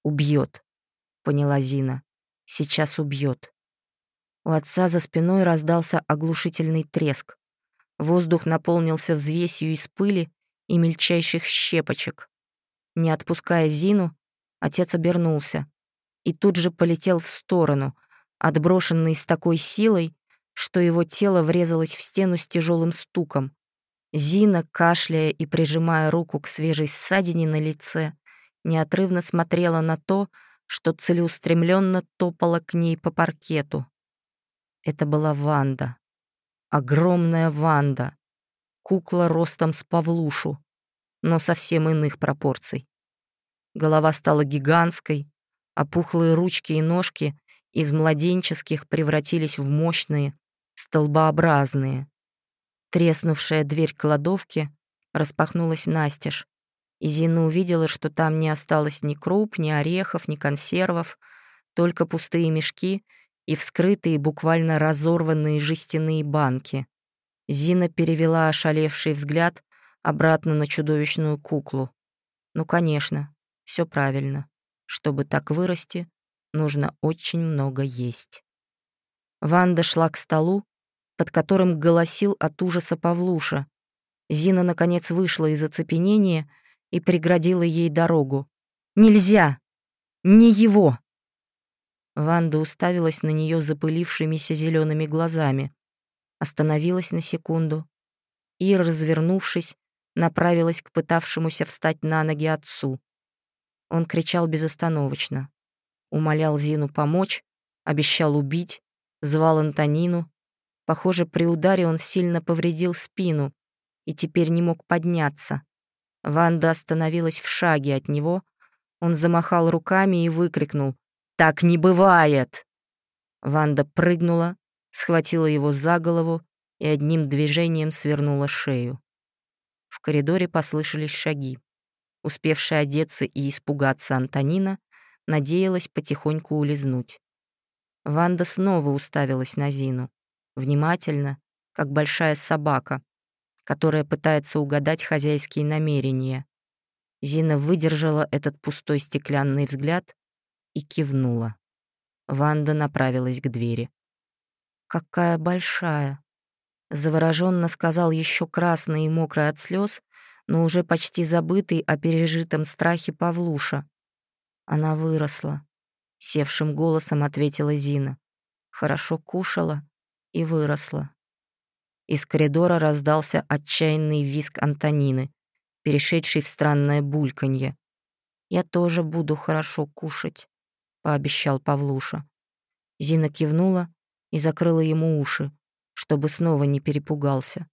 S1: «Убьет», — поняла Зина. «Сейчас убьет». У отца за спиной раздался оглушительный треск. Воздух наполнился взвесью из пыли и мельчайших щепочек. Не отпуская Зину, отец обернулся и тут же полетел в сторону, отброшенный с такой силой, что его тело врезалось в стену с тяжелым стуком. Зина, кашляя и прижимая руку к свежей ссадине на лице, неотрывно смотрела на то, что целеустремленно топала к ней по паркету. Это была Ванда. Огромная Ванда. Кукла ростом с Павлушу, но совсем иных пропорций. Голова стала гигантской, а пухлые ручки и ножки из младенческих превратились в мощные, столбообразные. Треснувшая дверь кладовки распахнулась настежь, и Зина увидела, что там не осталось ни круп, ни орехов, ни консервов, только пустые мешки и вскрытые, буквально разорванные жестяные банки. Зина перевела ошалевший взгляд обратно на чудовищную куклу. Ну, конечно, все правильно. Чтобы так вырасти, нужно очень много есть. Ванда шла к столу, под которым голосил от ужаса Павлуша. Зина, наконец, вышла из оцепенения и преградила ей дорогу. «Нельзя! Не его!» Ванда уставилась на нее запылившимися зелеными глазами, остановилась на секунду и, развернувшись, направилась к пытавшемуся встать на ноги отцу. Он кричал безостановочно, умолял Зину помочь, обещал убить, звал Антонину, Похоже, при ударе он сильно повредил спину и теперь не мог подняться. Ванда остановилась в шаге от него. Он замахал руками и выкрикнул «Так не бывает!». Ванда прыгнула, схватила его за голову и одним движением свернула шею. В коридоре послышались шаги. Успевшая одеться и испугаться Антонина надеялась потихоньку улизнуть. Ванда снова уставилась на Зину внимательно, как большая собака, которая пытается угадать хозяйские намерения. Зина выдержала этот пустой стеклянный взгляд и кивнула. Ванда направилась к двери. «Какая большая!» Завороженно сказал еще красный и мокрый от слез, но уже почти забытый о пережитом страхе Павлуша. Она выросла. Севшим голосом ответила Зина. Хорошо кушала, и выросла. Из коридора раздался отчаянный визг Антонины, перешедший в странное бульканье. «Я тоже буду хорошо кушать», — пообещал Павлуша. Зина кивнула и закрыла ему уши, чтобы снова не перепугался.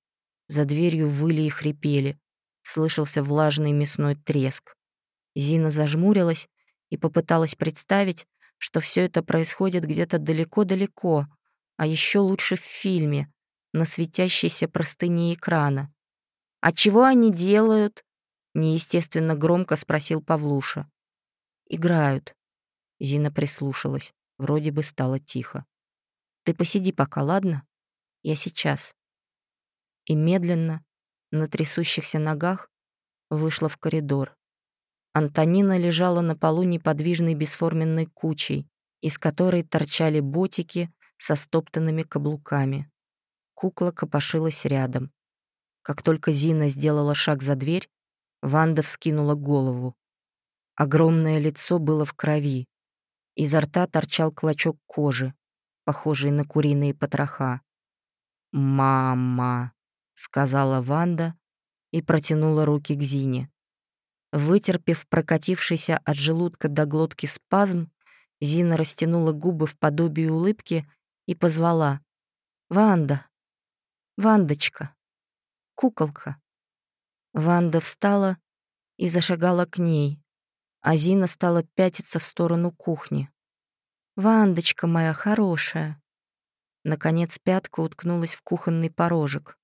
S1: За дверью выли и хрипели, слышался влажный мясной треск. Зина зажмурилась и попыталась представить, что все это происходит где-то далеко-далеко, а еще лучше в фильме, на светящейся простыне экрана. «А чего они делают?» — неестественно громко спросил Павлуша. «Играют». Зина прислушалась. Вроде бы стало тихо. «Ты посиди пока, ладно? Я сейчас». И медленно, на трясущихся ногах, вышла в коридор. Антонина лежала на полу неподвижной бесформенной кучей, из которой торчали ботики, со стоптанными каблуками. Кукла копошилась рядом. Как только Зина сделала шаг за дверь, Ванда вскинула голову. Огромное лицо было в крови. Изо рта торчал клочок кожи, похожий на куриные потроха. «Мама!» — сказала Ванда и протянула руки к Зине. Вытерпев прокатившийся от желудка до глотки спазм, Зина растянула губы в подобие улыбки и позвала. «Ванда! Вандочка! Куколка!» Ванда встала и зашагала к ней, а Зина стала пятиться в сторону кухни. «Вандочка моя хорошая!» Наконец пятка уткнулась в кухонный порожек.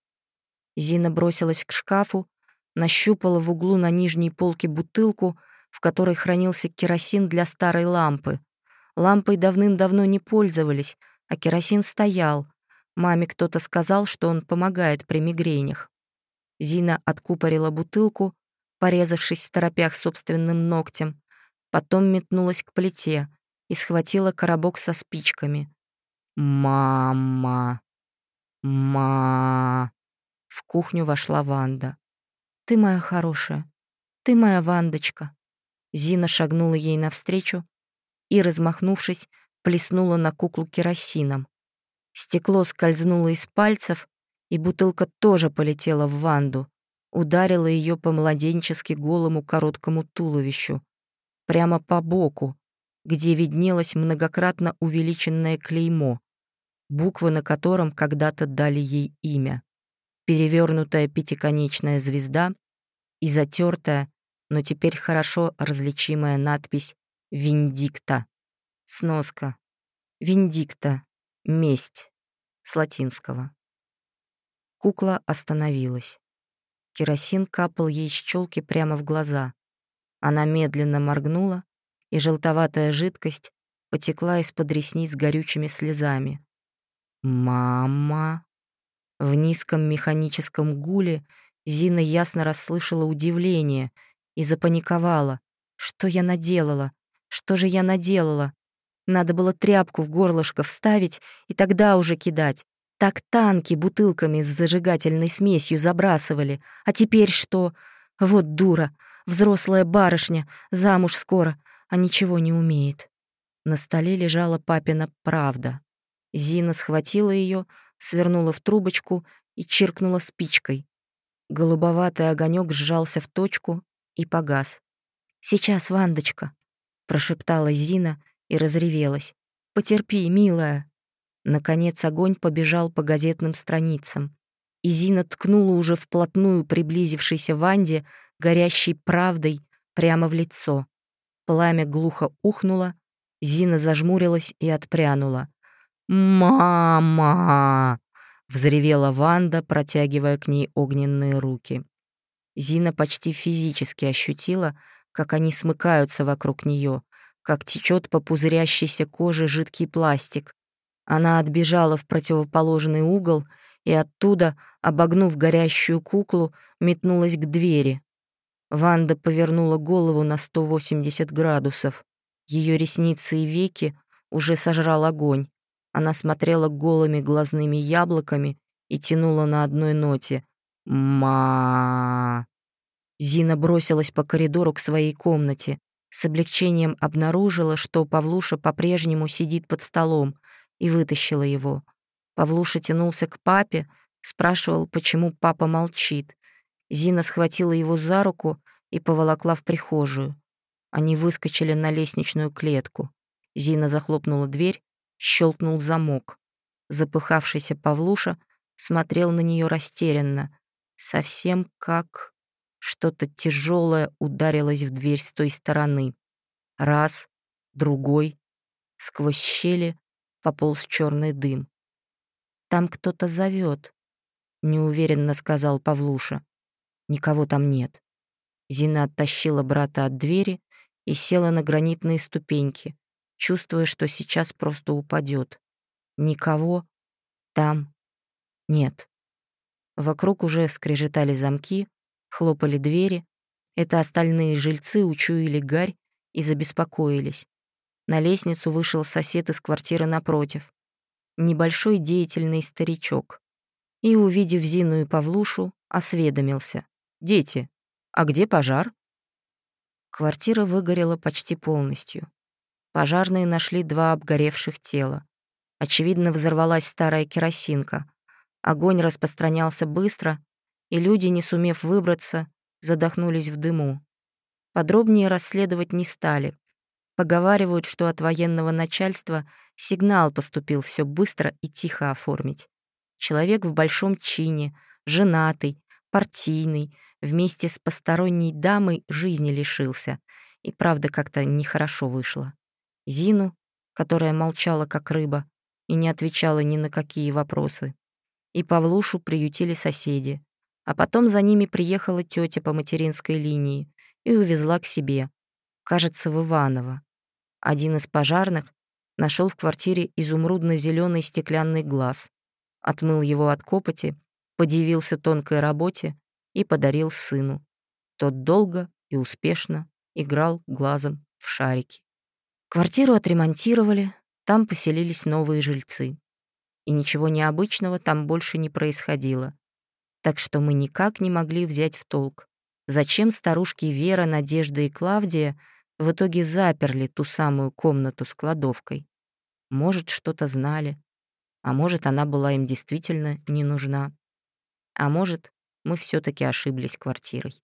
S1: Зина бросилась к шкафу, нащупала в углу на нижней полке бутылку, в которой хранился керосин для старой лампы. Лампой давным-давно не пользовались, а керосин стоял. Маме кто-то сказал, что он помогает при мигренях. Зина откупорила бутылку, порезавшись в торопях собственным ногтем, потом метнулась к плите и схватила коробок со спичками. «Мама! Ма!» В кухню вошла Ванда. «Ты моя хорошая, ты моя Вандочка». Зина шагнула ей навстречу и, размахнувшись, плеснула на куклу керосином. Стекло скользнуло из пальцев, и бутылка тоже полетела в Ванду, ударила ее по младенчески голому короткому туловищу, прямо по боку, где виднелось многократно увеличенное клеймо, буквы на котором когда-то дали ей имя перевернутая пятиконечная звезда и затертая, но теперь хорошо различимая надпись «Виндикта». Сноска. «Виндикта. Месть». С латинского. Кукла остановилась. Керосин капал ей с челки прямо в глаза. Она медленно моргнула, и желтоватая жидкость потекла из-под ресниц горючими слезами. «Мама!» В низком механическом гуле Зина ясно расслышала удивление и запаниковала. «Что я наделала? Что же я наделала? Надо было тряпку в горлышко вставить и тогда уже кидать. Так танки бутылками с зажигательной смесью забрасывали. А теперь что? Вот дура, взрослая барышня, замуж скоро, а ничего не умеет». На столе лежала папина правда. Зина схватила ее, свернула в трубочку и чиркнула спичкой. Голубоватый огонек сжался в точку и погас. «Сейчас, Вандочка!» — прошептала Зина и разревелась. «Потерпи, милая!» Наконец огонь побежал по газетным страницам. И Зина ткнула уже вплотную приблизившейся Ванде горящей правдой прямо в лицо. Пламя глухо ухнуло, Зина зажмурилась и отпрянула. «Мама!» — взревела Ванда, протягивая к ней огненные руки. Зина почти физически ощутила, как они смыкаются вокруг нее, как течет по пузырящейся коже жидкий пластик. Она отбежала в противоположный угол и оттуда, обогнув горящую куклу, метнулась к двери. Ванда повернула голову на 180 градусов. Ее ресницы и веки уже сожрал огонь. Она смотрела голыми глазными яблоками и тянула на одной ноте. «Ма...» Зина бросилась по коридору к своей комнате. С облегчением обнаружила, что Павлуша по-прежнему сидит под столом, и вытащила его. Павлуша тянулся к папе, спрашивал, почему папа молчит. Зина схватила его за руку и поволокла в прихожую. Они выскочили на лестничную клетку. Зина захлопнула дверь щелкнул замок. Запыхавшийся Павлуша смотрел на нее растерянно, совсем как что-то тяжелое ударилось в дверь с той стороны. Раз, другой, сквозь щели пополз черный дым. «Там кто-то зовет», — неуверенно сказал Павлуша. «Никого там нет». Зина оттащила брата от двери и села на гранитные ступеньки, чувствуя, что сейчас просто упадет. Никого там нет. Вокруг уже скрежетали замки, хлопали двери. Это остальные жильцы учуяли гарь и забеспокоились. На лестницу вышел сосед из квартиры напротив. Небольшой деятельный старичок. И, увидев Зину и Павлушу, осведомился. «Дети, а где пожар?» Квартира выгорела почти полностью. Пожарные нашли два обгоревших тела. Очевидно, взорвалась старая керосинка. Огонь распространялся быстро, и люди, не сумев выбраться, задохнулись в дыму. Подробнее расследовать не стали. Поговаривают, что от военного начальства сигнал поступил все быстро и тихо оформить. Человек в большом чине, женатый, партийный, вместе с посторонней дамой жизни лишился. И правда как-то нехорошо вышло. Зину, которая молчала как рыба и не отвечала ни на какие вопросы, и Павлушу приютили соседи. А потом за ними приехала тетя по материнской линии и увезла к себе, кажется, в Иваново. Один из пожарных нашел в квартире изумрудно-зеленый стеклянный глаз, отмыл его от копоти, подивился тонкой работе и подарил сыну. Тот долго и успешно играл глазом в шарики. Квартиру отремонтировали, там поселились новые жильцы. И ничего необычного там больше не происходило. Так что мы никак не могли взять в толк, зачем старушки Вера, Надежда и Клавдия в итоге заперли ту самую комнату с кладовкой. Может, что-то знали, а может, она была им действительно не нужна. А может, мы все таки ошиблись квартирой.